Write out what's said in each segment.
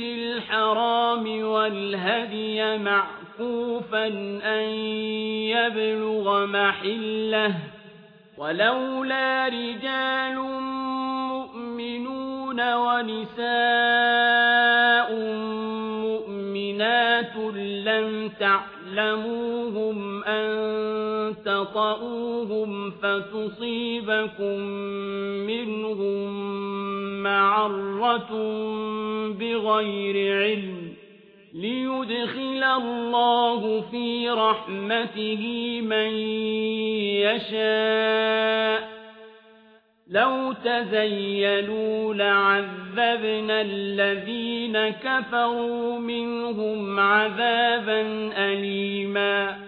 الحرام والهدي معكوفا أن يبلغ محلة. ولولا رجال مؤمنون ونساء مؤمنات لم تعلموهم أن تطؤوهم فتصيبكم منهم معرة بغير علم ليدخل الله في رحمته من يشاء لو تزيلوا لعذبنا الذين كفروا منهم عذابا أليما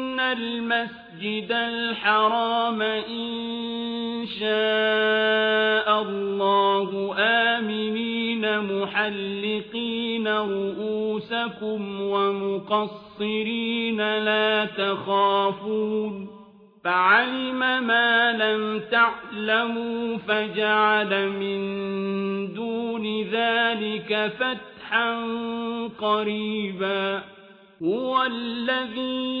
المسجد الحرام إن شاء الله آمنين محلقين رؤوسكم ومقصرين لا تخافون فعلم ما لم تعلموا فجعل من دون ذلك فتحا قريبا هو الذي